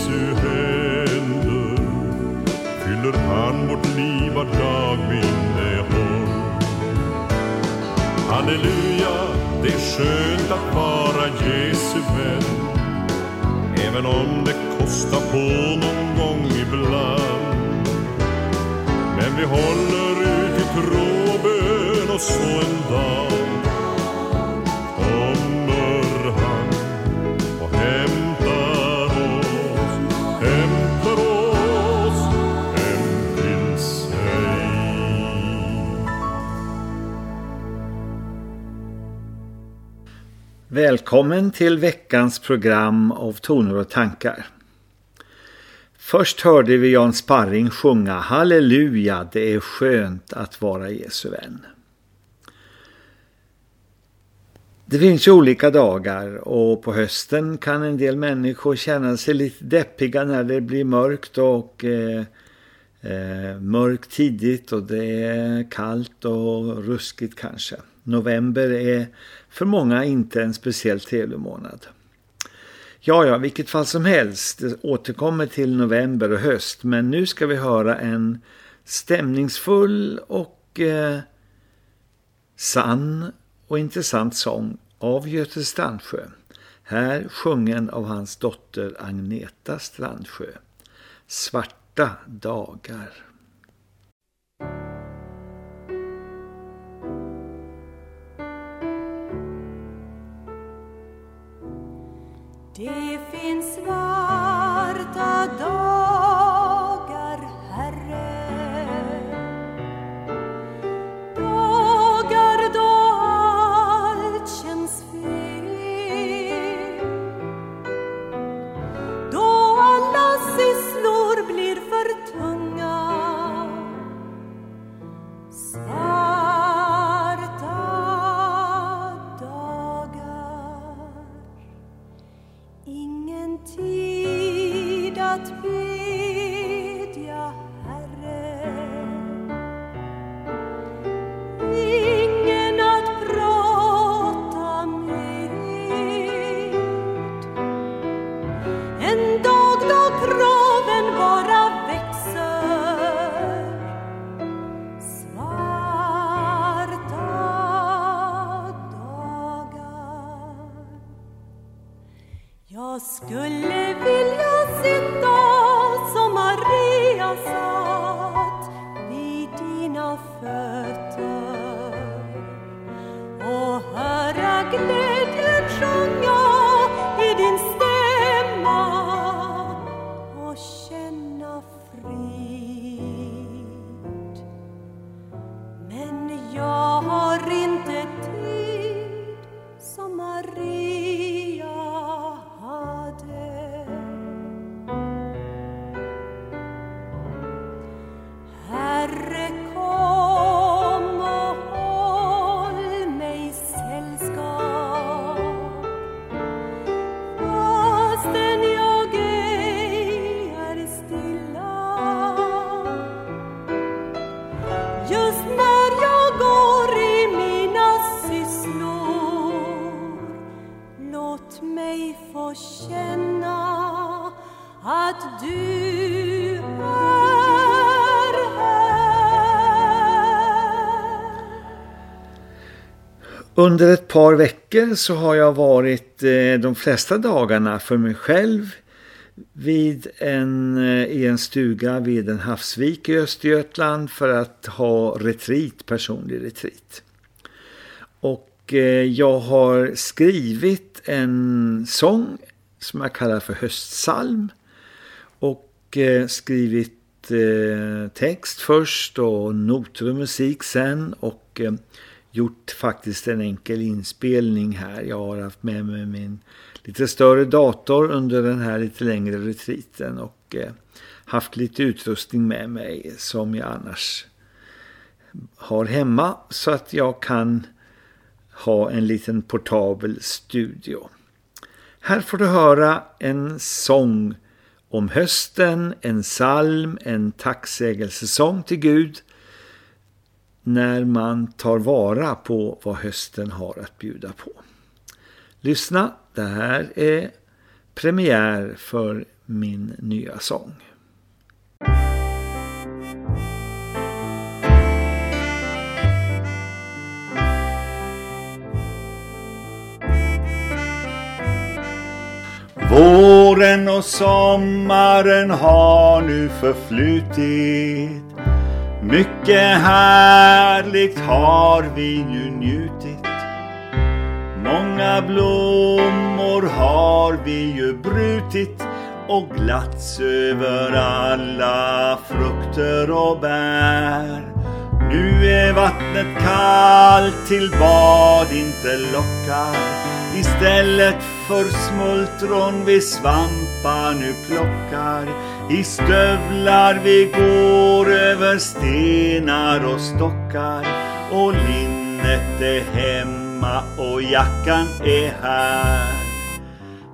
Jesu händer. Fyller han vårt liv var dag med innehåll Halleluja, det är skönt att vara Jesu vän. Även om det kostar på någon gång ibland. Men vi håller ut i tro och bön och så en dag. Välkommen till veckans program av Toner och tankar. Först hörde vi Jan Sparring sjunga Halleluja, det är skönt att vara Jesu vän. Det finns ju olika dagar och på hösten kan en del människor känna sig lite deppiga när det blir mörkt och eh, eh, mörkt tidigt och det är kallt och ruskigt kanske. November är för många inte en speciellt trevlig månad. Ja, ja, vilket fall som helst. Det återkommer till november och höst. Men nu ska vi höra en stämningsfull och eh, sann och intressant sång av Göte Strandsjö. Här sjungen av hans dotter Agneta Strandsjö. Svarta dagar. Det finns svarta dagar, att du är här. Under ett par veckor så har jag varit eh, de flesta dagarna för mig själv vid en, eh, i en stuga vid en havsvik i Östergötland för att ha retreat, personlig retreat. Och eh, jag har skrivit en sång som jag kallar för höstsalm Eh, skrivit eh, text först och noter och musik sen och eh, gjort faktiskt en enkel inspelning här. Jag har haft med mig min lite större dator under den här lite längre retriten och haft lite utrustning med mig som jag annars har hemma så att jag kan ha en liten portabel studio. Här får du höra en sång om hösten, en salm, en tacksägelsesång till Gud när man tar vara på vad hösten har att bjuda på. Lyssna, det här är premiär för min nya sång. Våren och sommaren har nu förflutit Mycket härligt har vi nu njutit Många blommor har vi ju brutit och glatts över alla frukter och bär. Nu är vattnet kallt till bad inte lockar. Istället för smultron vi svampar nu plockar. I stövlar vi går över stenar och stockar och linnet är hemma och jackan är här.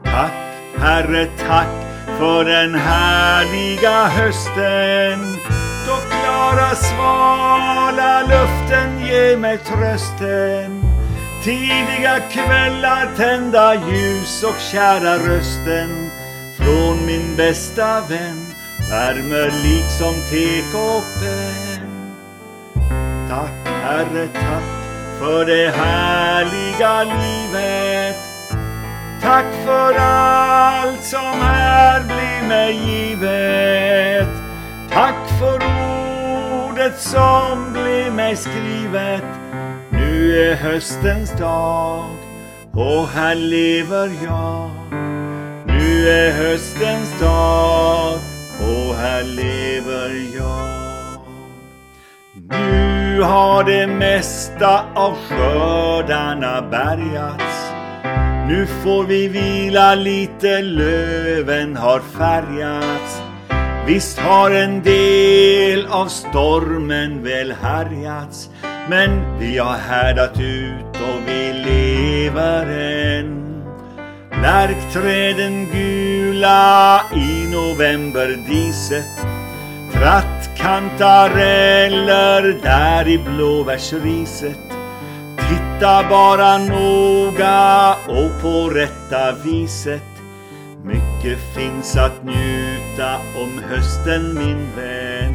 Tack, Herre, tack för den härliga hösten. Då klara svala luften ger mig trösten. Tidiga kvällar tända ljus och kära rösten från min bästa vän värmer liksom tekoppen. Tack, Herre, tack för det härliga livet. Tack för allt som här blir mig givet. Tack för ordet som blir mig skrivet. Nu är höstens dag och här lever jag. Nu är höstens dag och här lever jag. Nu har det mesta av skördarna bärgats. Nu får vi vila lite, löven har färgats. Visst har en del av stormen väl härjats. Men vi har härdat ut och vi lever än. Lärkträden gula i novemberdiset Trattkantareller där i blåbärsriset. Titta bara noga och på rätta viset. Mycket finns att njuta om hösten min vän.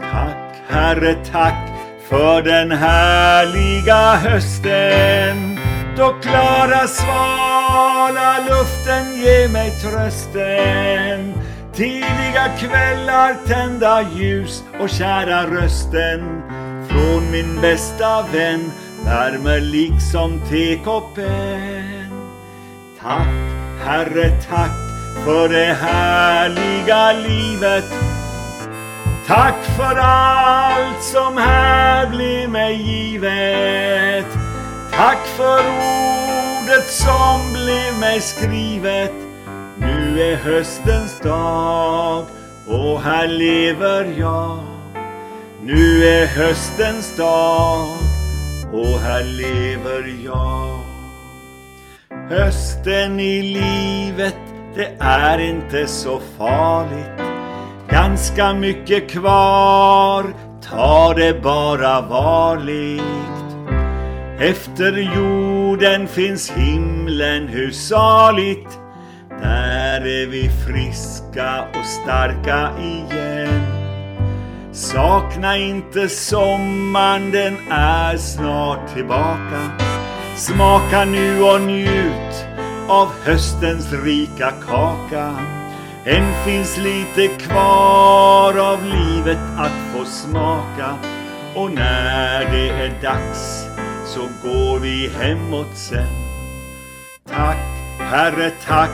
Tack Herre tack för den härliga hösten Då klara svala luften ger mig trösten Tidiga kvällar tända ljus och kära rösten från min bästa vän värmer liksom tekoppen. Tack, Herre, tack för det härliga livet. Tack för allt som här blir mig givet. Tack för ordet som blev mig skrivet nu är höstens dag och här lever jag. Nu är höstens dag och här lever jag. Hösten i livet, det är inte så farligt. Ganska mycket kvar, ta det bara varligt. Efter jorden finns himlen hur saligt? Där är vi friska och starka igen. Sakna inte sommaren, den är snart tillbaka. Smaka nu och njut av höstens rika kaka än finns lite kvar av livet att få smaka och när det är dags så går vi hemåt sen. Tack, Herre, tack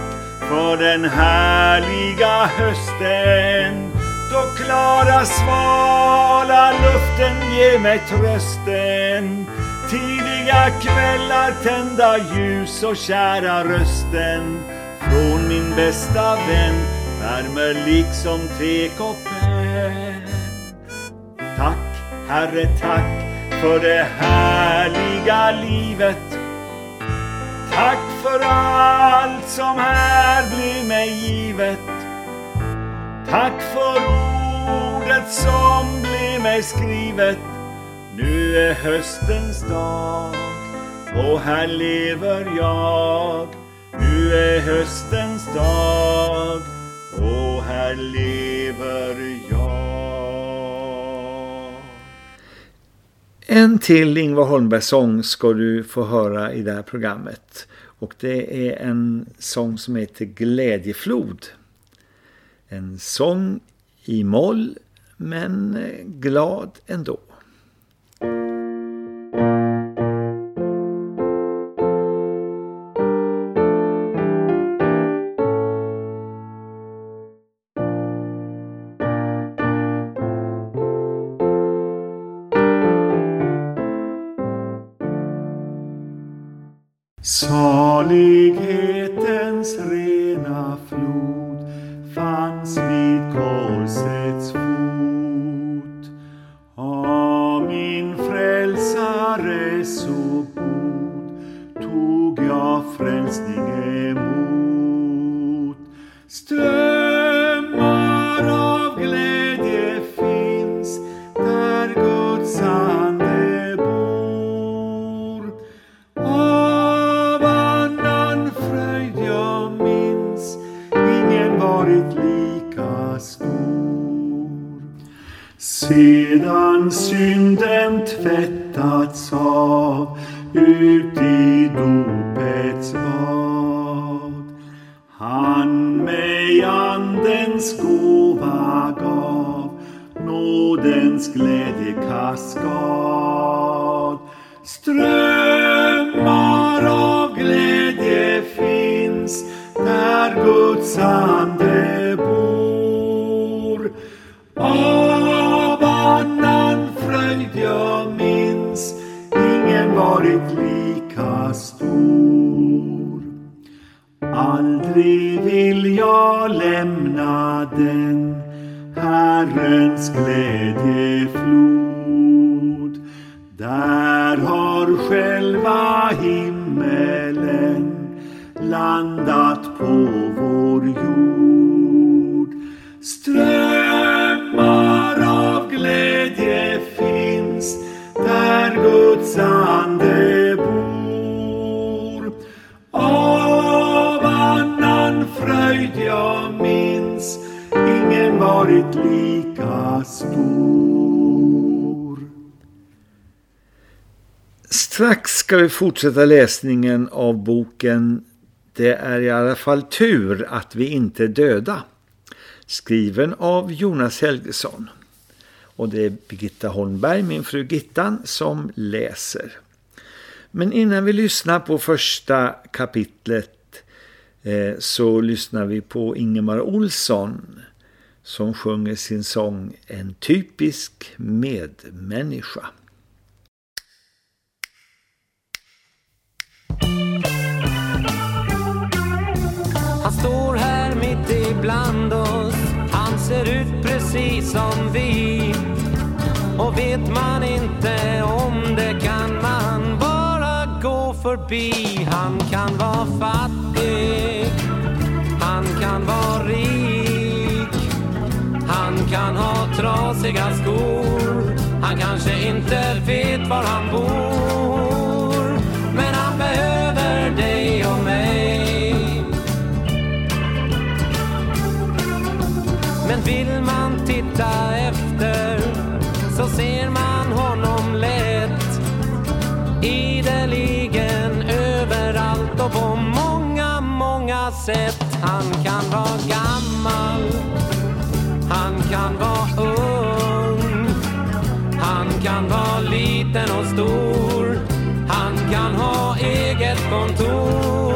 för den härliga hösten. Då klara svala luften ger mig trösten. Tidiga kvällar tända ljus och kära rösten från min bästa vän värmer liksom tekoppen. Tack, Herre, tack för det härliga livet. Tack för allt som här blir mig givet. Tack för ordet som blir mig skrivet. Nu är höstens dag och här lever jag. Nu är höstens dag och här lever jag. En till Ingvar Holmbergs sång ska du få höra i det här programmet. Och det är en sång som heter Glädjeflod. En sång i moll men glad ändå. Sedan synden tvättats av ut i dopets bad. Han mig andens gåva gav nådens glädjekaskad Strömmar av glädje finns där Guds ande bor. Av jag minns ingen varit lika stor Aldrig vill jag lämna den Herrens glädjeflod. Där har själva himmelen landat på vår jord. Ström Guds bor. Av annan fröjd jag minns ingen varit lika stor. Strax ska vi fortsätta läsningen av boken Det är i alla fall tur att vi inte är döda. Skriven av Jonas Helgesson. Och det är Birgitta Holmberg, min fru Gittan, som läser. Men innan vi lyssnar på första kapitlet eh, så lyssnar vi på Ingemar Olsson som sjunger sin sång En typisk medmänniska. vet man inte om det kan man bara gå förbi. Han kan vara fattig, han kan vara rik, han kan ha trasiga skor, han kanske inte vet var han bor. Men han behöver dig och mig. Men vill man titta sätt. Han kan vara gammal, han kan vara ung. Han kan vara liten och stor, han kan ha eget kontor.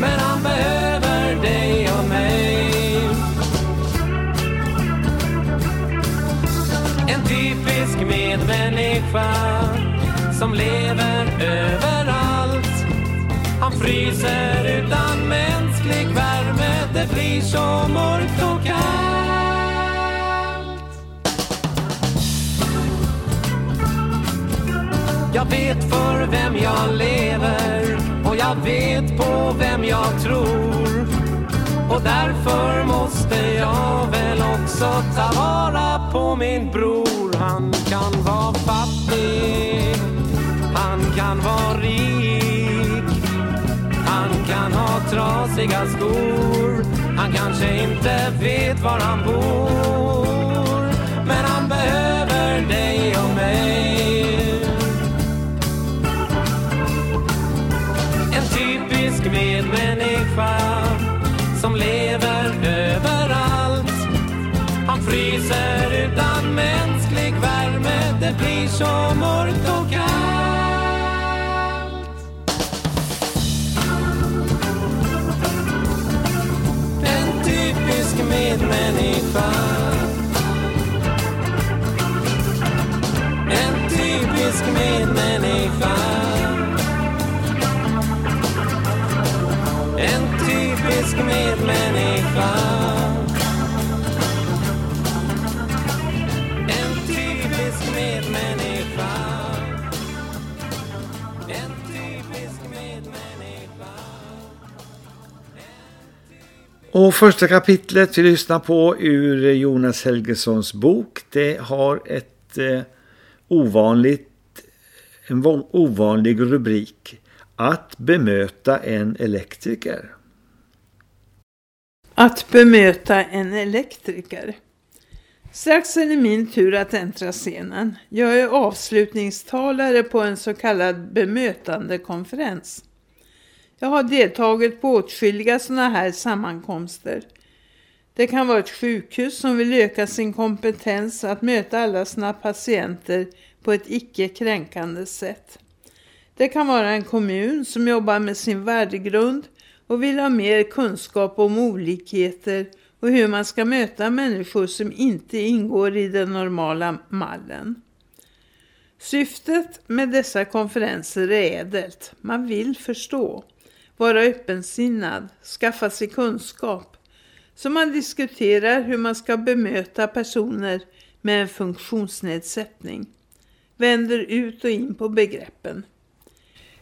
Men han behöver dig och mig. En typisk medmänniska som lever överallt. Fryser utan mänsklig värme, det blir så mörkt och kallt. Jag vet för vem jag lever och jag vet på vem jag tror. Och därför måste jag väl också ta vara på min bror. Han kan vara fattig, han kan vara rik. Han kan ha trasiga skor, han kanske inte vet var han bor. Men han behöver dig och mig. En typisk medmänniska som lever överallt. Han fryser utan mänsklig värme, det blir så mörkt och kallt. Medmänniska. En typisk medmänniska. En typisk medmänniska Och första kapitlet vi lyssnar på ur Jonas Helgesons bok, det har ett eh, ovanligt, en ovanlig rubrik. Att bemöta en elektriker. Att bemöta en elektriker. Strax är det min tur att äntra scenen. Jag är avslutningstalare på en så kallad bemötandekonferens. Jag har deltagit på åtskilliga sådana här sammankomster. Det kan vara ett sjukhus som vill öka sin kompetens att möta alla sina patienter på ett icke kränkande sätt. Det kan vara en kommun som jobbar med sin värdegrund och vill ha mer kunskap om olikheter och hur man ska möta människor som inte ingår i den normala mallen. Syftet med dessa konferenser är ädelt. Man vill förstå, vara öppensinnad, skaffa sig kunskap. Så man diskuterar hur man ska bemöta personer med en funktionsnedsättning. Vänder ut och in på begreppen.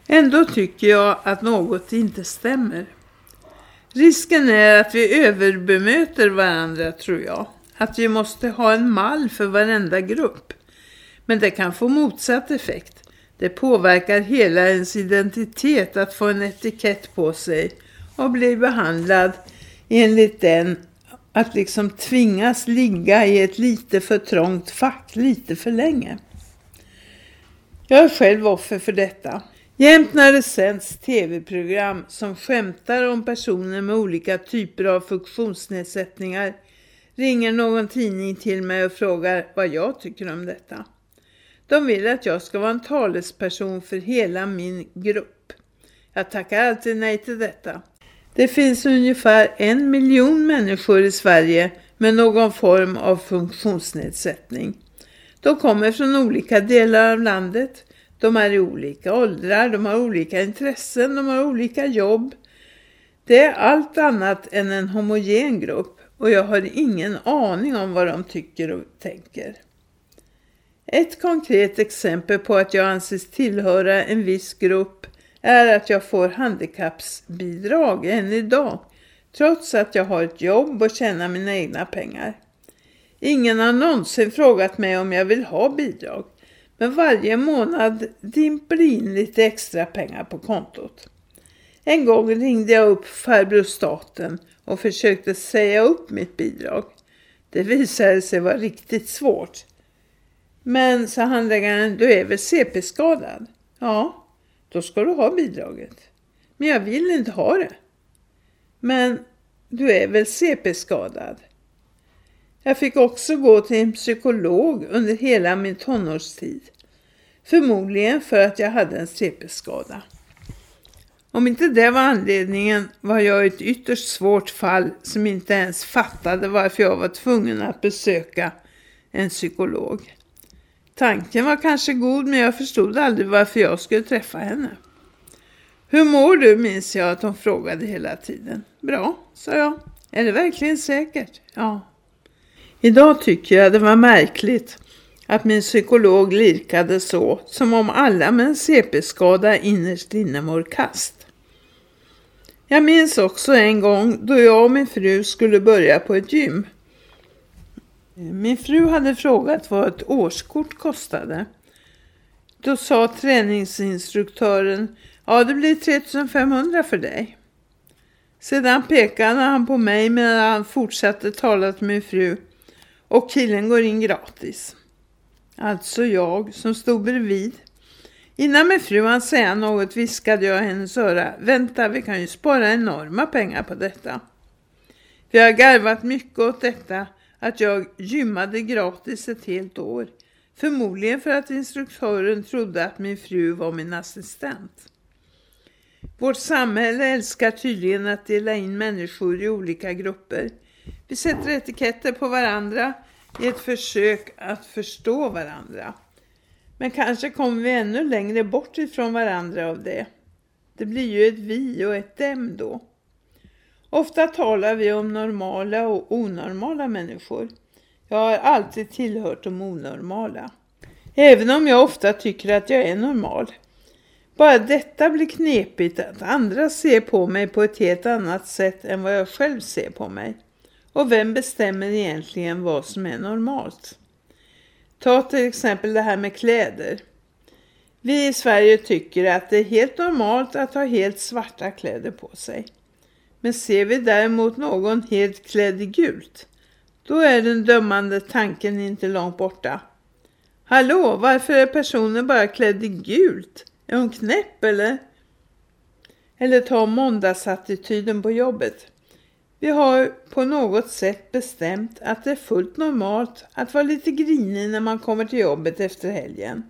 Ändå tycker jag att något inte stämmer. Risken är att vi överbemöter varandra tror jag. Att vi måste ha en mall för varenda grupp. Men det kan få motsatt effekt. Det påverkar hela ens identitet att få en etikett på sig och bli behandlad enligt den att liksom tvingas ligga i ett lite för trångt fack lite för länge. Jag är själv offer för detta. Jämt när det sänds tv-program som skämtar om personer med olika typer av funktionsnedsättningar ringer någon tidning till mig och frågar vad jag tycker om detta. De vill att jag ska vara en talesperson för hela min grupp. Jag tackar alltid nej till detta. Det finns ungefär en miljon människor i Sverige med någon form av funktionsnedsättning. De kommer från olika delar av landet. De är i olika åldrar, de har olika intressen, de har olika jobb. Det är allt annat än en homogen grupp och jag har ingen aning om vad de tycker och tänker. Ett konkret exempel på att jag anses tillhöra en viss grupp är att jag får handikappsbidrag än idag, trots att jag har ett jobb och tjänar mina egna pengar. Ingen har någonsin frågat mig om jag vill ha bidrag, men varje månad dimper in lite extra pengar på kontot. En gång ringde jag upp farbror staten och försökte säga upp mitt bidrag. Det visade sig vara riktigt svårt. Men, sa handläggaren, du är väl CP-skadad? Ja, då ska du ha bidraget. Men jag vill inte ha det. Men du är väl CP-skadad? Jag fick också gå till en psykolog under hela min tonårstid. Förmodligen för att jag hade en CP-skada. Om inte det var anledningen var jag ett ytterst svårt fall som inte ens fattade varför jag var tvungen att besöka en psykolog. Tanken var kanske god men jag förstod aldrig varför jag skulle träffa henne. Hur mår du minns jag att hon frågade hela tiden. Bra, sa jag. Är det verkligen säkert? Ja. Idag tycker jag det var märkligt att min psykolog lirkade så som om alla med en CP-skada innerst inne mår kast. Jag minns också en gång då jag och min fru skulle börja på ett gym. Min fru hade frågat vad ett årskort kostade. Då sa träningsinstruktören, ja det blir 3500 för dig. Sedan pekade han på mig medan han fortsatte tala till min fru och killen går in gratis. Alltså jag som stod bredvid. Innan min fru hann säga något viskade jag hennes öra. Vänta, vi kan ju spara enorma pengar på detta. Vi har garvat mycket åt detta att jag gymmade gratis ett helt år. Förmodligen för att instruktören trodde att min fru var min assistent. Vårt samhälle älskar tydligen att dela in människor i olika grupper. Vi sätter etiketter på varandra i ett försök att förstå varandra. Men kanske kommer vi ännu längre bort ifrån varandra av det. Det blir ju ett vi och ett dem då. Ofta talar vi om normala och onormala människor. Jag har alltid tillhört de onormala. Även om jag ofta tycker att jag är normal. Bara detta blir knepigt att andra ser på mig på ett helt annat sätt än vad jag själv ser på mig. Och vem bestämmer egentligen vad som är normalt? Ta till exempel det här med kläder. Vi i Sverige tycker att det är helt normalt att ha helt svarta kläder på sig. Men ser vi däremot någon helt klädd i gult, då är den dömande tanken inte långt borta. Hallå, varför är personen bara klädd i gult? Är hon knäpp eller? Eller ta måndagsattityden på jobbet. Vi har på något sätt bestämt att det är fullt normalt att vara lite grinig när man kommer till jobbet efter helgen.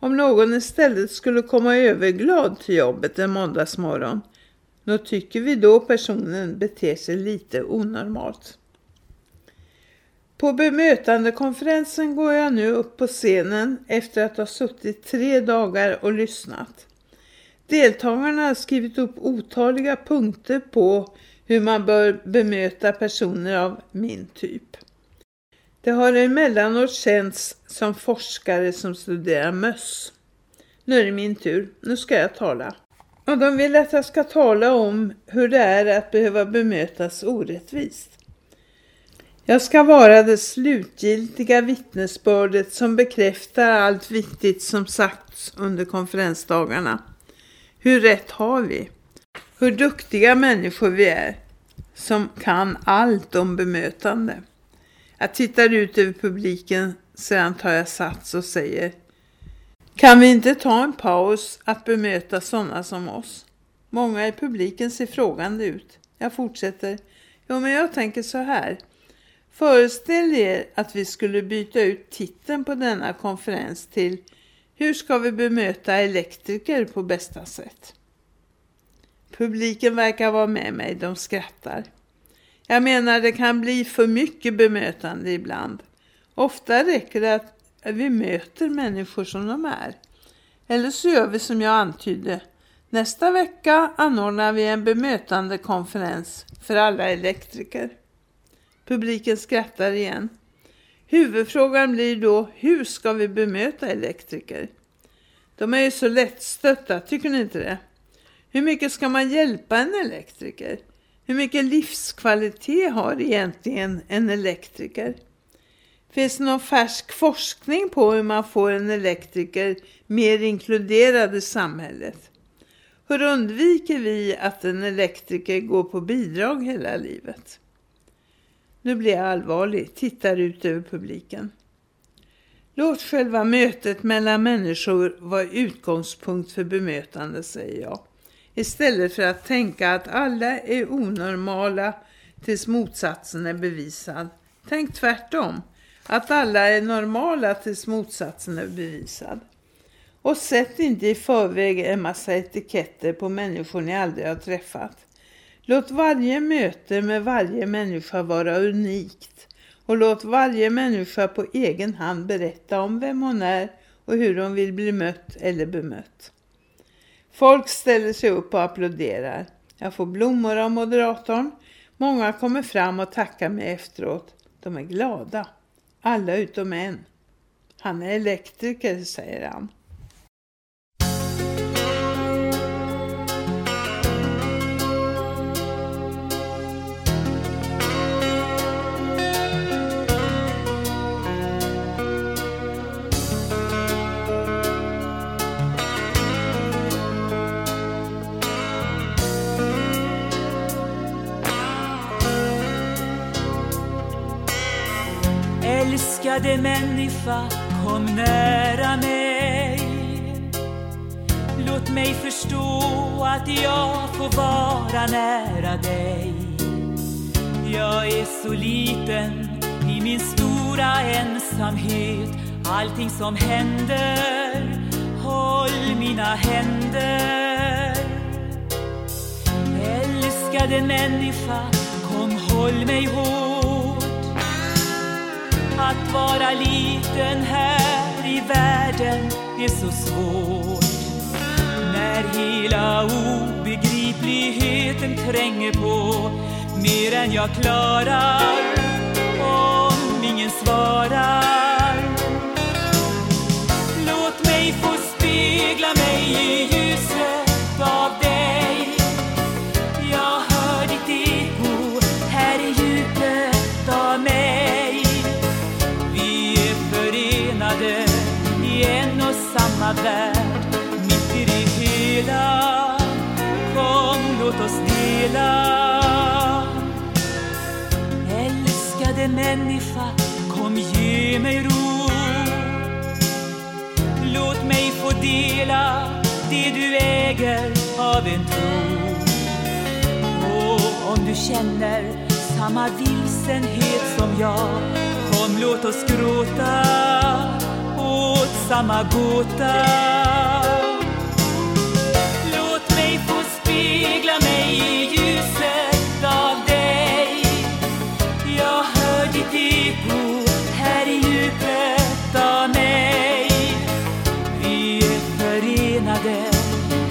Om någon istället skulle komma överglad till jobbet en måndagsmorgon, då tycker vi då personen beter sig lite onormalt. På bemötandekonferensen går jag nu upp på scenen efter att ha suttit tre dagar och lyssnat. Deltagarna har skrivit upp otaliga punkter på hur man bör bemöta personer av min typ. Det har emellanåt känts som forskare som studerar möss. Nu är det min tur, nu ska jag tala. Och de vill att jag ska tala om hur det är att behöva bemötas orättvist. Jag ska vara det slutgiltiga vittnesbördet som bekräftar allt viktigt som sagts under konferensdagarna. Hur rätt har vi? Hur duktiga människor vi är som kan allt om bemötande. Jag tittar ut över publiken, sedan tar jag sats och säger kan vi inte ta en paus att bemöta sådana som oss? Många i publiken ser frågande ut. Jag fortsätter. Jo, men jag tänker så här. Föreställ er att vi skulle byta ut titeln på denna konferens till Hur ska vi bemöta elektriker på bästa sätt? Publiken verkar vara med mig, de skrattar. Jag menar det kan bli för mycket bemötande ibland. Ofta räcker det att vi möter människor som de är. Eller så gör vi som jag antydde. Nästa vecka anordnar vi en bemötande konferens för alla elektriker. Publiken skrattar igen. Huvudfrågan blir då, hur ska vi bemöta elektriker? De är ju så lättstötta, tycker ni inte det? Hur mycket ska man hjälpa en elektriker? Hur mycket livskvalitet har egentligen en elektriker? Finns det någon färsk forskning på hur man får en elektriker mer inkluderad i samhället? Hur undviker vi att en elektriker går på bidrag hela livet? Nu blir jag allvarlig, tittar ut över publiken. Låt själva mötet mellan människor vara utgångspunkt för bemötande, säger jag. Istället för att tänka att alla är onormala tills motsatsen är bevisad. Tänk tvärtom. Att alla är normala tills motsatsen är bevisad. Och sätt inte i förväg en massa etiketter på människor ni aldrig har träffat. Låt varje möte med varje människa vara unikt. Och låt varje människa på egen hand berätta om vem hon är och hur hon vill bli mött eller bemött. Folk ställer sig upp och applåderar. Jag får blommor av moderatorn. Många kommer fram och tackar mig efteråt. De är glada. Alla utom en. Han är elektriker, säger han. Älskade människa, kom nära mig. Låt mig förstå att jag får vara nära dig. Jag är så liten i min stora ensamhet. Allting som händer, håll mina händer. Älskade människa, kom håll mig hårt. Att vara liten här i världen är så svårt. När hela obegripligheten tränger på Mer än jag klarar om ingen svarar. Låt mig få spegla mig i i en och samma värld Mitt i det hela. Kom, låt oss dela. Älskade människa, kom ge mig ro. Låt mig få dela det du äger av en tro. Och om du känner samma vilsenhet som jag Kom låt oss gråta åt samma gåta Låt mig få spegla mig i ljuset av dig. Jag hör ditt eko här i djupet av mig. Vi är förenade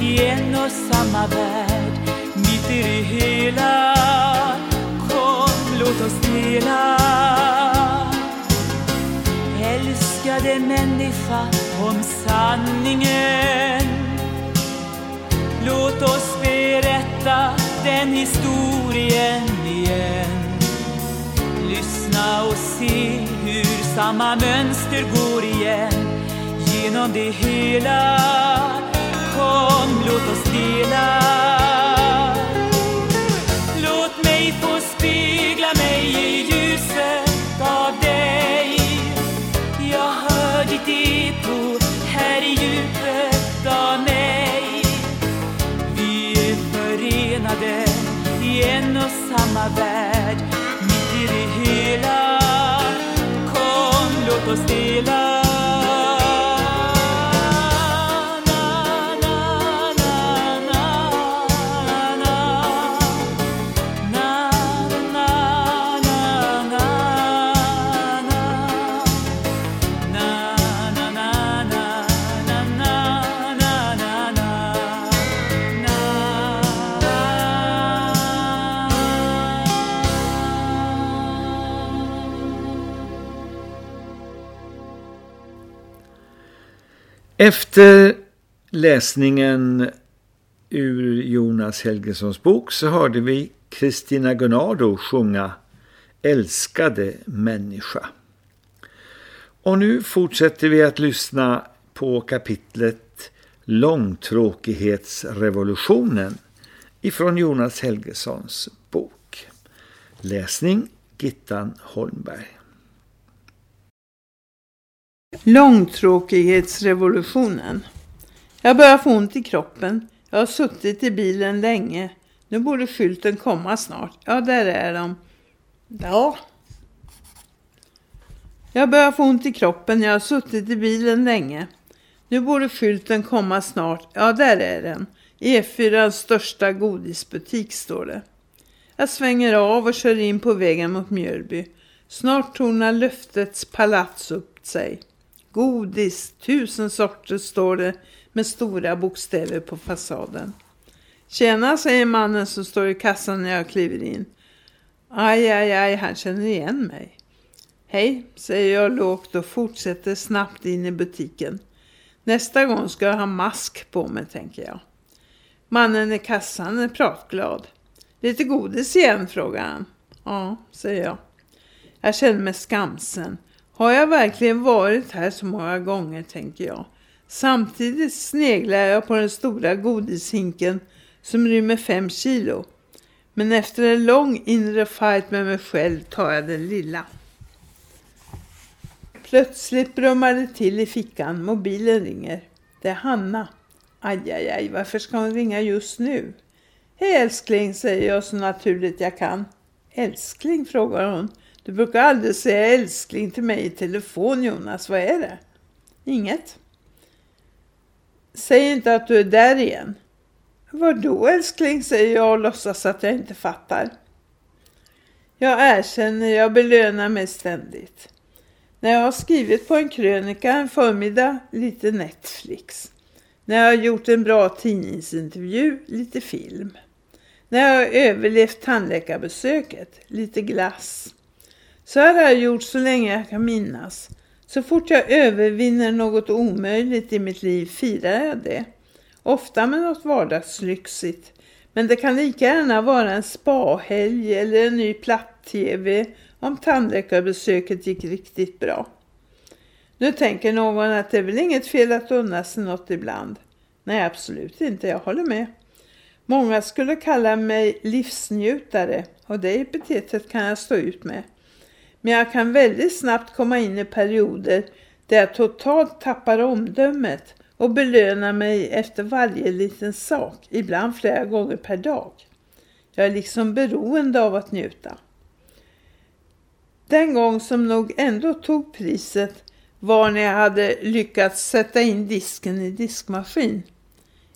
i en och samma värld. Mitt i det hela Kom, låt oss dela. Älskade människa om sanningen. Låt oss berätta den historien igen. Lyssna och se hur samma mönster går igen. Genom det hela Kom, låt oss dela. Låt mig få spegla mig i ljuset. Sitt eko här i djupet av mig. Vi är förenade i en och samma värld. Mitt i det hela Kom, låt oss dela. Efter läsningen ur Jonas Helgesons bok så hörde vi Kristina Gunnardo sjunga Älskade människa. Och nu fortsätter vi att lyssna på kapitlet Långtråkighetsrevolutionen ifrån Jonas Helgesons bok. Läsning Gittan Holmberg. Långtråkighetsrevolutionen. Jag börjar få ont i kroppen. Jag har suttit i bilen länge. Nu borde skylten komma snart. Ja, där är de. Ja. Jag börjar få ont i kroppen. Jag har suttit i bilen länge. Nu borde skylten komma snart. Ja, där är den. E4 största godisbutik står det. Jag svänger av och kör in på vägen mot Mjölby. Snart tornar löftets palats upp sig. Godis, tusen sorter står det med stora bokstäver på fasaden. Tjena, säger mannen som står i kassan när jag kliver in. Aj, aj, aj, han känner igen mig. Hej, säger jag lågt och fortsätter snabbt in i butiken. Nästa gång ska jag ha mask på mig, tänker jag. Mannen i kassan är pratglad. Lite godis igen, frågar han. Ja, säger jag. Jag känner mig skamsen. Har jag verkligen varit här så många gånger, tänker jag. Samtidigt sneglar jag på den stora godishinken som rymmer fem kilo. Men efter en lång inre fight med mig själv tar jag den lilla. Plötsligt brummar det till i fickan. Mobilen ringer. Det är Hanna. Aj, aj, aj, varför ska hon ringa just nu? Hej älskling, säger jag så naturligt jag kan. Älskling, frågar hon. Du brukar aldrig säga älskling till mig i telefon, Jonas. Vad är det? Inget. Säg inte att du är där igen. Vadå älskling, säger jag och låtsas att jag inte fattar. Jag erkänner, jag belönar mig ständigt. När jag har skrivit på en krönika en förmiddag, lite Netflix. När jag har gjort en bra tidningsintervju, lite film. När jag har överlevt tandläkarbesöket, lite glass. Så här har jag gjort så länge jag kan minnas. Så fort jag övervinner något omöjligt i mitt liv firar jag det. Ofta med något vardagslyxigt. Men det kan lika gärna vara en spahelg eller en ny platt-tv om tandläkarbesöket gick riktigt bra. Nu tänker någon att det är väl inget fel att unna sig något ibland. Nej, absolut inte. Jag håller med. Många skulle kalla mig livsnjutare och det epitetet kan jag stå ut med. Men jag kan väldigt snabbt komma in i perioder där jag totalt tappar omdömet och belönar mig efter varje liten sak, ibland flera gånger per dag. Jag är liksom beroende av att njuta. Den gång som nog ändå tog priset var när jag hade lyckats sätta in disken i diskmaskin.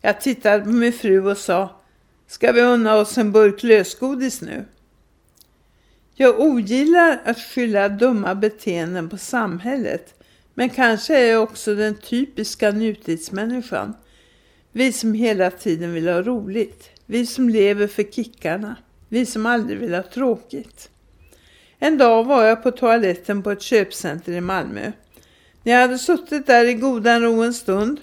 Jag tittade på min fru och sa, ska vi unna oss en burk lösgodis nu? Jag ogillar att skylla dumma beteenden på samhället. Men kanske är jag också den typiska nutidsmänniskan. Vi som hela tiden vill ha roligt. Vi som lever för kickarna. Vi som aldrig vill ha tråkigt. En dag var jag på toaletten på ett köpcenter i Malmö. När jag hade suttit där i godan ro en stund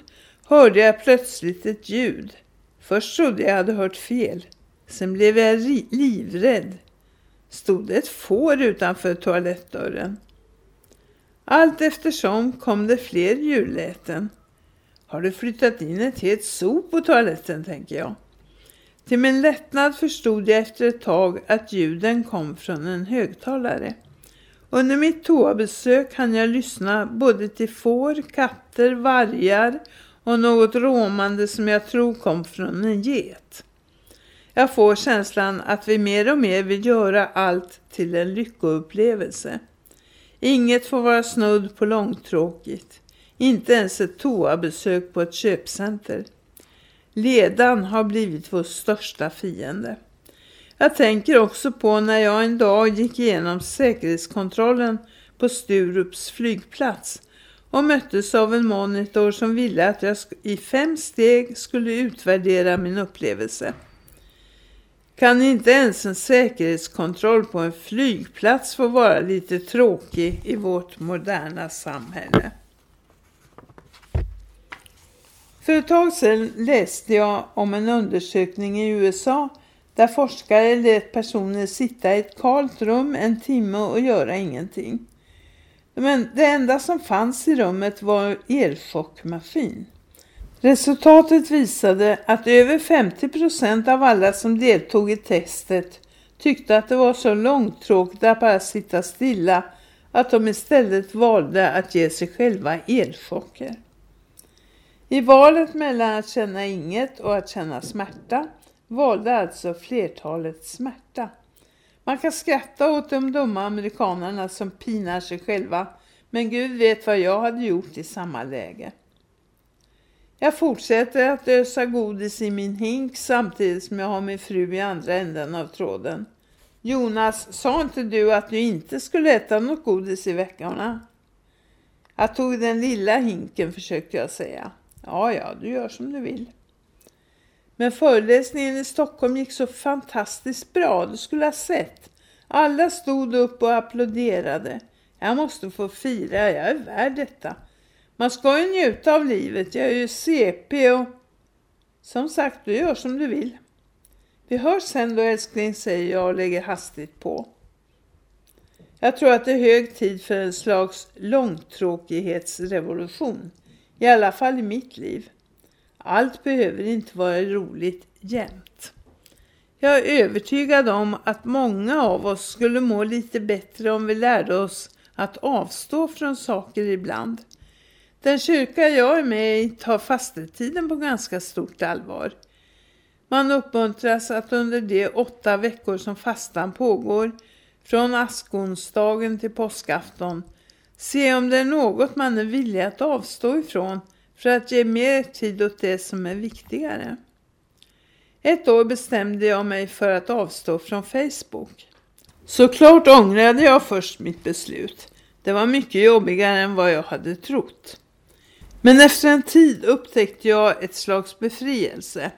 hörde jag plötsligt ett ljud. Först trodde jag hade hört fel. Sen blev jag livrädd stod det ett får utanför toalettdörren. Allt eftersom kom det fler djurläten. Har du flyttat in ett helt sop på toaletten, tänker jag. Till min lättnad förstod jag efter ett tag att ljuden kom från en högtalare. Under mitt toabesök hann jag lyssna både till får, katter, vargar och något råmande som jag tror kom från en get. Jag får känslan att vi mer och mer vill göra allt till en lyckoupplevelse. Inget får vara snudd på långtråkigt. Inte ens ett toabesök på ett köpcenter. Ledan har blivit vår största fiende. Jag tänker också på när jag en dag gick igenom säkerhetskontrollen på Sturups flygplats och möttes av en monitor som ville att jag i fem steg skulle utvärdera min upplevelse. Kan inte ens en säkerhetskontroll på en flygplats få vara lite tråkig i vårt moderna samhälle? För ett tag sedan läste jag om en undersökning i USA där forskare lät personer sitta i ett kalt rum en timme och göra ingenting. Men det enda som fanns i rummet var elchockmaskin. Resultatet visade att över 50% av alla som deltog i testet tyckte att det var så långtråkigt att bara sitta stilla att de istället valde att ge sig själva elchocker. I valet mellan att känna inget och att känna smärta valde alltså flertalet smärta. Man kan skratta åt de dumma amerikanerna som pinar sig själva, men Gud vet vad jag hade gjort i samma läge. Jag fortsätter att ösa godis i min hink samtidigt som jag har min fru i andra änden av tråden. Jonas, sa inte du att du inte skulle äta något godis i veckorna? Jag tog den lilla hinken försökte jag säga. Ja, ja, du gör som du vill. Men föreläsningen i Stockholm gick så fantastiskt bra, du skulle ha sett. Alla stod upp och applåderade. Jag måste få fira, jag är värd detta. Man ska ju njuta av livet, jag är ju CP och... Som sagt, du gör som du vill. Vi hörs sen då älskling, säger jag och lägger hastigt på. Jag tror att det är hög tid för en slags långtråkighetsrevolution. I alla fall i mitt liv. Allt behöver inte vara roligt jämt. Jag är övertygad om att många av oss skulle må lite bättre om vi lärde oss att avstå från saker ibland. Den kyrka jag är med i tar fastetiden på ganska stort allvar. Man uppmuntras att under de åtta veckor som fastan pågår, från askonsdagen till påskafton, se om det är något man är villig att avstå ifrån för att ge mer tid åt det som är viktigare. Ett år bestämde jag mig för att avstå från Facebook. Såklart ångrade jag först mitt beslut. Det var mycket jobbigare än vad jag hade trott. Men efter en tid upptäckte jag ett slags befrielse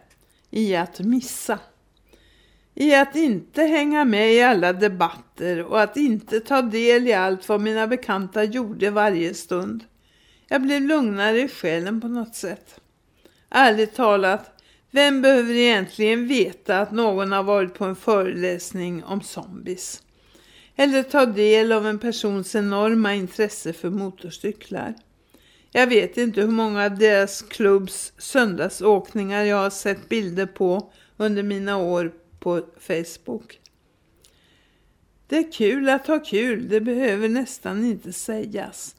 i att missa. I att inte hänga med i alla debatter och att inte ta del i allt vad mina bekanta gjorde varje stund. Jag blev lugnare i själen på något sätt. Ärligt talat, vem behöver egentligen veta att någon har varit på en föreläsning om zombies? Eller ta del av en persons enorma intresse för motorcyklar? Jag vet inte hur många av deras klubbs söndagsåkningar jag har sett bilder på under mina år på Facebook. Det är kul att ha kul, det behöver nästan inte sägas.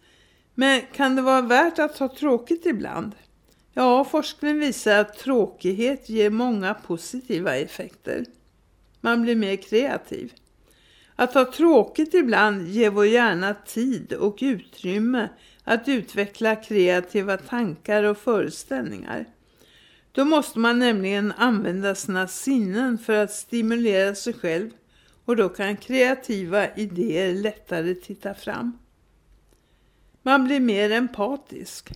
Men kan det vara värt att ha tråkigt ibland? Ja, forskning visar att tråkighet ger många positiva effekter. Man blir mer kreativ. Att ha tråkigt ibland ger vår hjärna tid och utrymme att utveckla kreativa tankar och föreställningar. Då måste man nämligen använda sina sinnen för att stimulera sig själv och då kan kreativa idéer lättare titta fram. Man blir mer empatisk.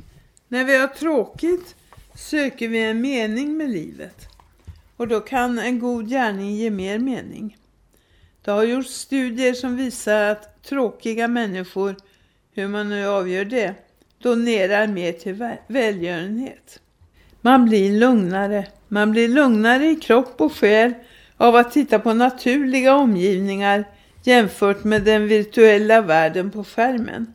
När vi har tråkigt söker vi en mening med livet och då kan en god gärning ge mer mening. Det har gjorts studier som visar att tråkiga människor hur man nu avgör det, donerar mer till välgörenhet. Man blir lugnare. Man blir lugnare i kropp och själ av att titta på naturliga omgivningar jämfört med den virtuella världen på skärmen.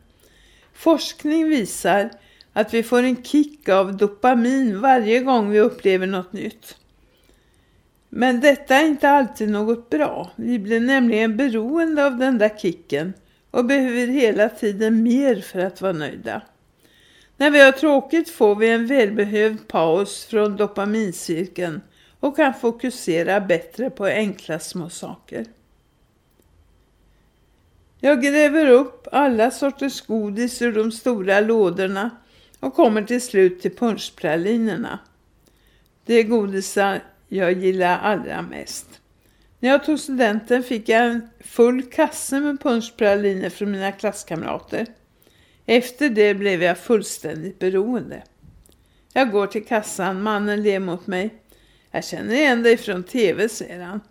Forskning visar att vi får en kick av dopamin varje gång vi upplever något nytt. Men detta är inte alltid något bra. Vi blir nämligen beroende av den där kicken och behöver hela tiden mer för att vara nöjda. När vi har tråkigt får vi en välbehövd paus från dopamincirkeln och kan fokusera bättre på enkla små saker. Jag gräver upp alla sorters godis ur de stora lådorna och kommer till slut till punschpralinerna. Det är godisar jag gillar allra mest. När jag tog studenten fick jag en full kasse med punschpraliner från mina klasskamrater. Efter det blev jag fullständigt beroende. Jag går till kassan, mannen ler mot mig. Jag känner igen dig från tv, säger han.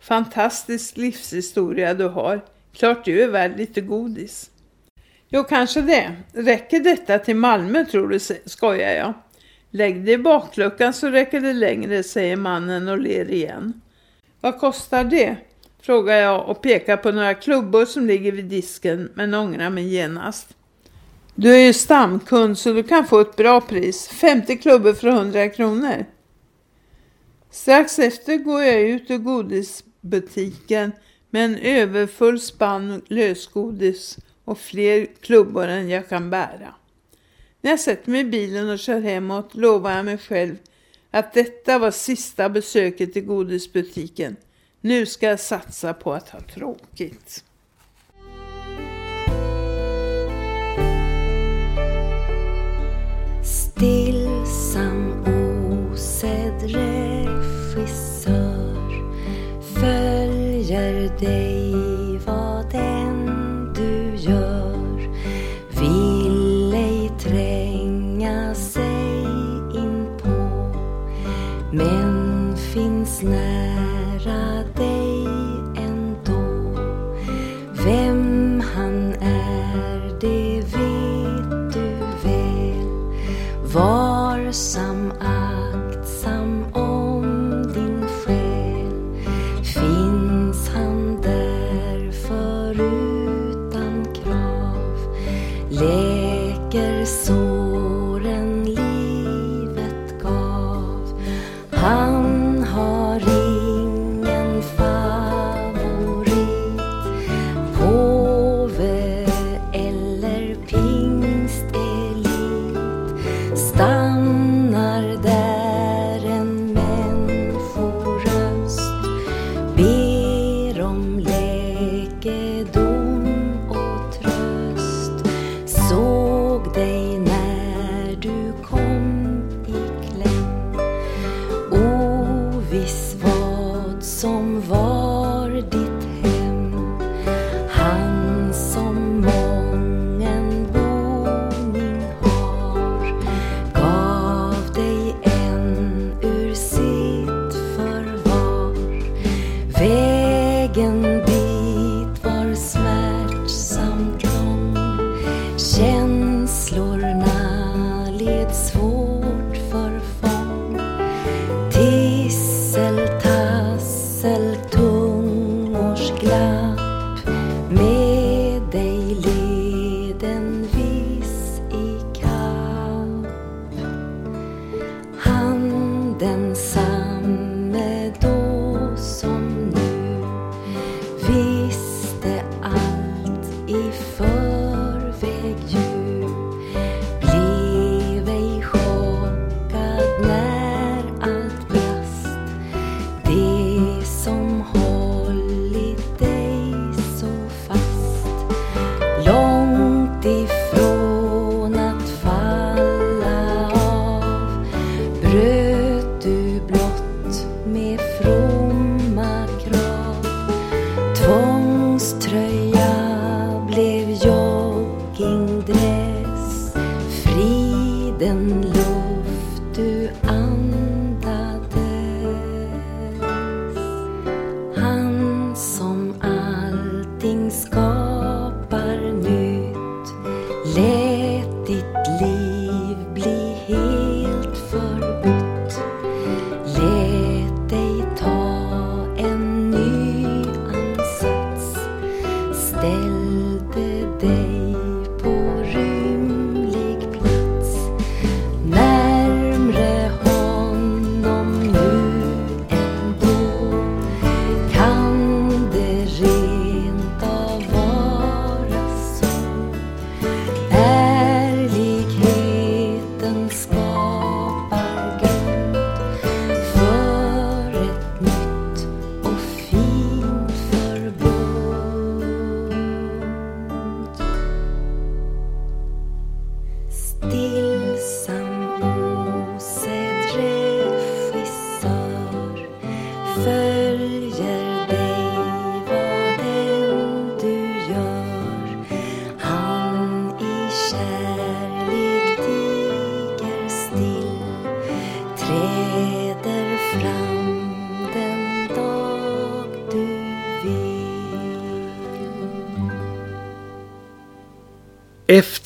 Fantastisk livshistoria du har. Klart du är värd lite godis. Jo, kanske det. Räcker detta till Malmö tror du, skojar jag. Lägg det i bakluckan så räcker det längre, säger mannen och ler igen. Vad kostar det? Frågar jag och pekar på några klubbor som ligger vid disken men ångrar mig genast. Du är ju stamkund så du kan få ett bra pris. 50 klubbor för 100 kronor. Strax efter går jag ut ur godisbutiken med en överfull spann lösgodis och fler klubbor än jag kan bära. När jag sätter mig i bilen och kör hemåt lovar jag mig själv att detta var sista besöket i godisbutiken. Nu ska jag satsa på att ha tråkigt. Stillsam osedd regissör följer dig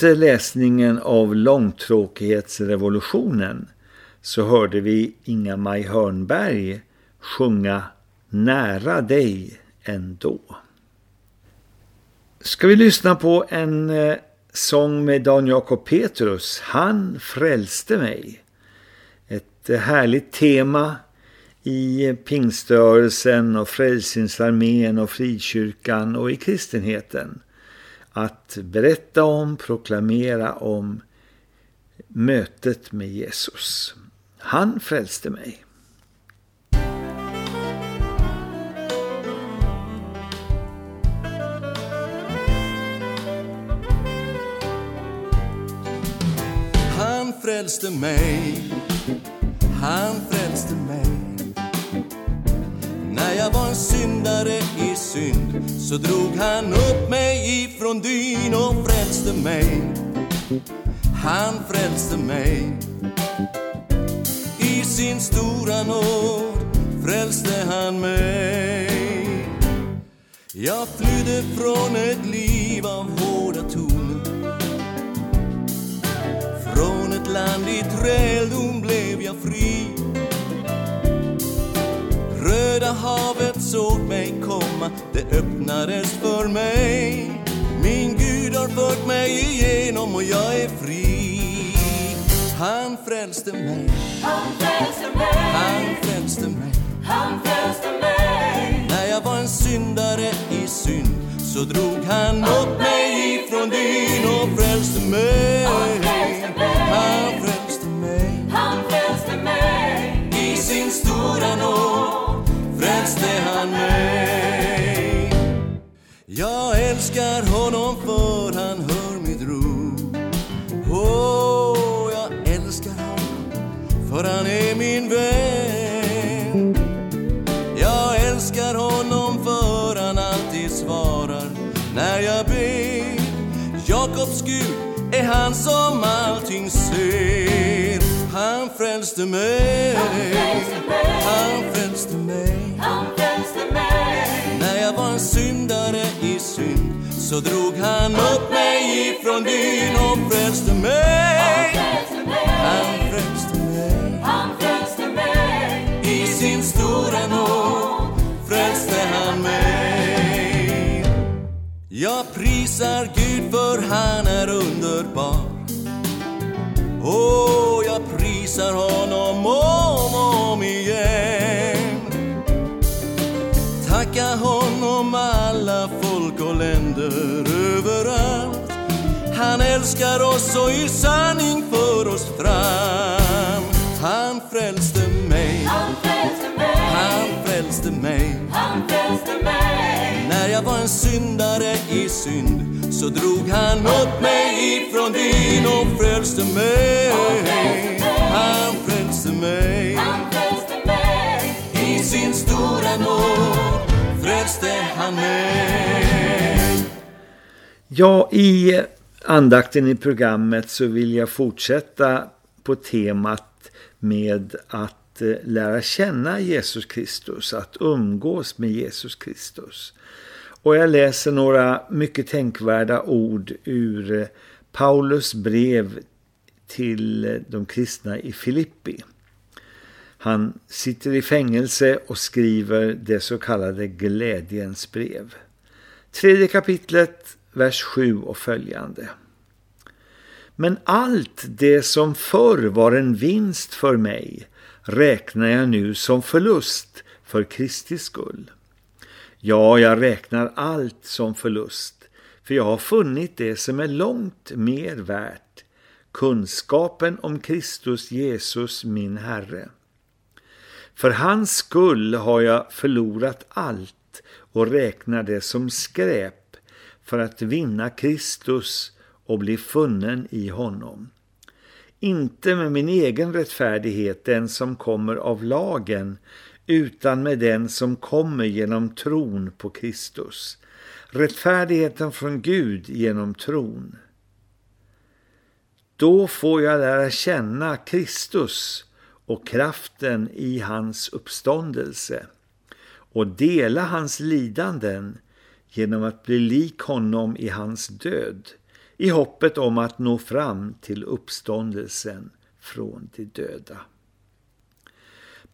Efter läsningen av långtråkighetsrevolutionen så hörde vi Inga-Maj Hörnberg sjunga Nära dig ändå. Ska vi lyssna på en eh, sång med Dan Jakob Petrus, Han frälste mig. Ett eh, härligt tema i eh, pingstörelsen och frälsningsarmén och frikyrkan och i kristenheten att berätta om, proklamera om mötet med Jesus. Han frälste mig. Han frälste mig, han frälste mig när jag var en syndare synd så drog han upp mig ifrån dyn och frälste mig. Han frälste mig. I sin stora nåd frälste han mig. Jag flydde från ett liv av hårda toner från ett land i träldom blev jag fri. Röda havet såg mig komma, det öppnades för mig. Min Gud har fört mig igenom och jag är fri. Han frälste mig, Han frälste mig, han frälste mig. Han frälste mig. När jag var en syndare i synd så drog han upp mig ifrån dyn och frälste mig. Han frälste mig. Han frälste mig. I sin stora nåd frälste han mig? Jag älskar honom för han hör mitt rop. Åh, jag älskar honom för han är min vän. Jag älskar honom för han alltid svarar när jag ber. Jakobs Gud är han som allting ser. Han frälste mig. Han frälste mig Han frälste mig. När jag var en syndare i synd så drog han upp mig ifrån dyn och frälste mig. Han frälste mig Han frälste mig. I sin stora nåd frälste han mig Jag prisar Gud för han är underbar Åh, jag prisar honom om och om igen Tacka honom alla folk och länder överallt. Han älskar oss och i sanning för oss fram. Han frälste mig. Han frälste mig. han frälste mig. Han frälste mig. När jag var en syndare i synd så drog han upp mig ifrån dyn och frälste mig Ja, i andakten i programmet så vill jag fortsätta på temat med att eh, lära känna Jesus Kristus, att umgås med Jesus Kristus. Och jag läser några mycket tänkvärda ord ur eh, Paulus brev till eh, de kristna i Filippi. Han sitter i fängelse och skriver det så kallade glädjens brev. Tredje kapitlet, vers 7 och följande. Men allt det som förr var en vinst för mig räknar jag nu som förlust för Kristi skull. Ja, jag räknar allt som förlust, för jag har funnit det som är långt mer värt, kunskapen om Kristus Jesus min Herre. För hans skull har jag förlorat allt och räknar det som skräp för att vinna Kristus och bli funnen i honom. Inte med min egen rättfärdighet, den som kommer av lagen, utan med den som kommer genom tron på Kristus. Rättfärdigheten från Gud genom tron. Då får jag lära känna Kristus och kraften i hans uppståndelse och dela hans lidanden genom att bli lik honom i hans död i hoppet om att nå fram till uppståndelsen från de döda.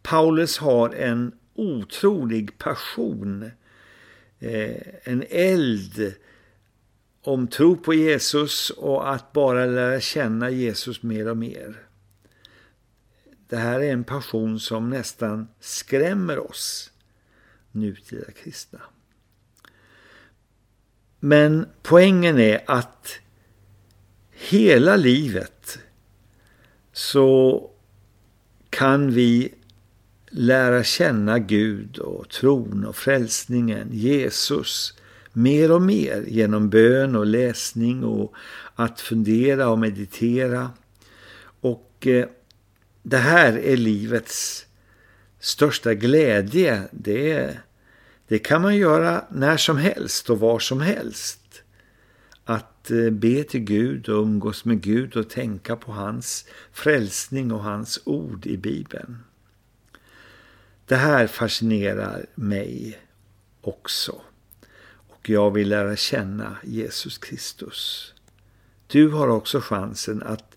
Paulus har en otrolig passion, eh, en eld om tro på Jesus och att bara lära känna Jesus mer och mer. Det här är en passion som nästan skrämmer oss nutida kristna. Men poängen är att hela livet så kan vi lära känna Gud och tron och frälsningen, Jesus, mer och mer genom bön och läsning och att fundera och meditera. Och eh, det här är livets största glädje. Det, det kan man göra när som helst och var som helst. Att eh, be till Gud och umgås med Gud och tänka på hans frälsning och hans ord i Bibeln. Det här fascinerar mig också. Och jag vill lära känna Jesus Kristus. Du har också chansen att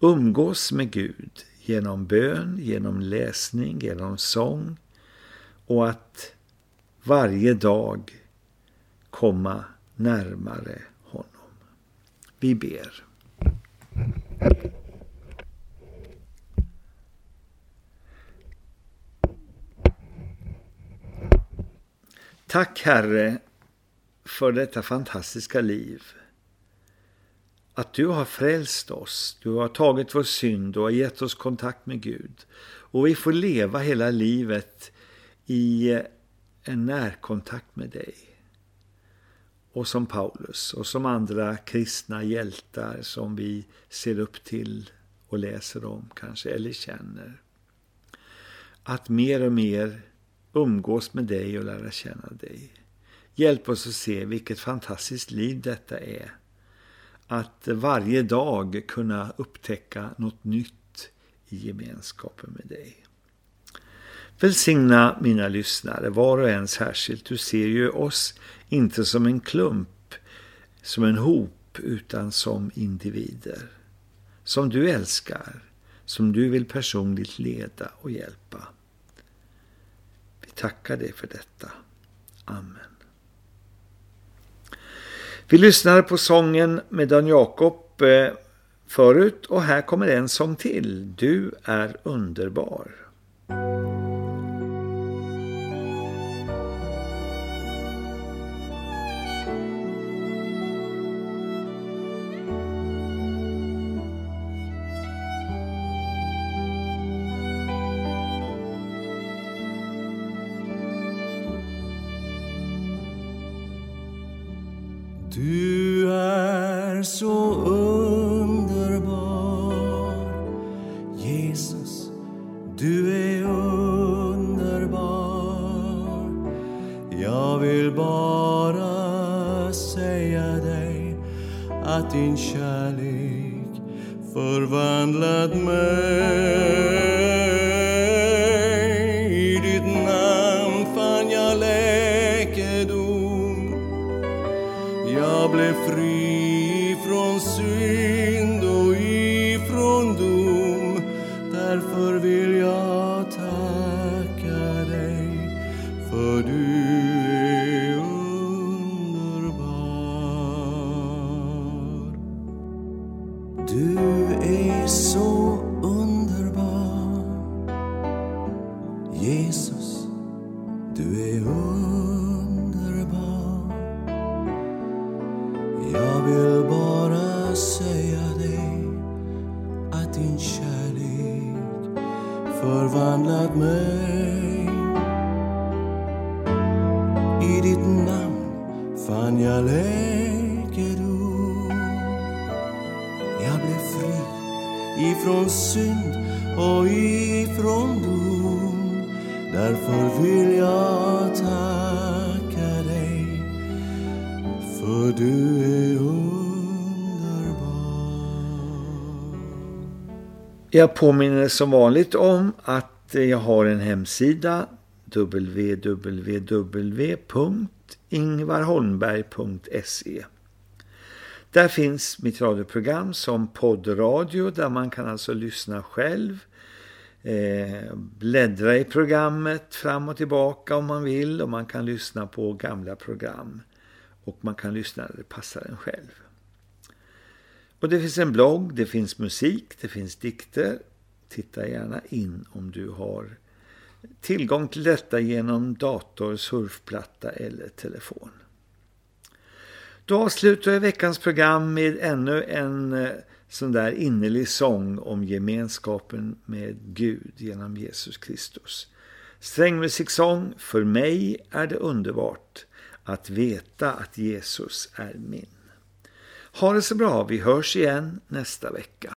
umgås med Gud genom bön, genom läsning, genom sång och att varje dag komma närmare honom. Vi ber. Tack Herre för detta fantastiska liv. Att du har frälst oss, du har tagit vår synd och har gett oss kontakt med Gud. Och vi får leva hela livet i en närkontakt med dig. Och som Paulus och som andra kristna hjältar som vi ser upp till och läser om kanske eller känner. Att mer och mer umgås med dig och lära känna dig. Hjälp oss att se vilket fantastiskt liv detta är. Att varje dag kunna upptäcka något nytt i gemenskapen med dig. Välsigna mina lyssnare, var och en särskilt. Du ser ju oss inte som en klump, som en hop, utan som individer. Som du älskar, som du vill personligt leda och hjälpa. Vi tackar dig för detta. Amen. Vi lyssnade på sången med Dan Jakob eh, förut och här kommer en sång till. Du är underbar. För Jag påminner som vanligt om att jag har en hemsida www.ingvarholmberg.se Där finns mitt radioprogram som poddradio där man kan alltså lyssna själv eh, bläddra i programmet fram och tillbaka om man vill och man kan lyssna på gamla program och man kan lyssna när det passar en själv. Och det finns en blogg, det finns musik, det finns dikter. Titta gärna in om du har tillgång till detta genom dator, surfplatta eller telefon. Då avslutar jag veckans program med ännu en eh, sån där innerlig sång om gemenskapen med Gud genom Jesus Kristus. Strängmusiksång, för mig är det underbart att veta att Jesus är min. Ha det så bra, vi hörs igen nästa vecka.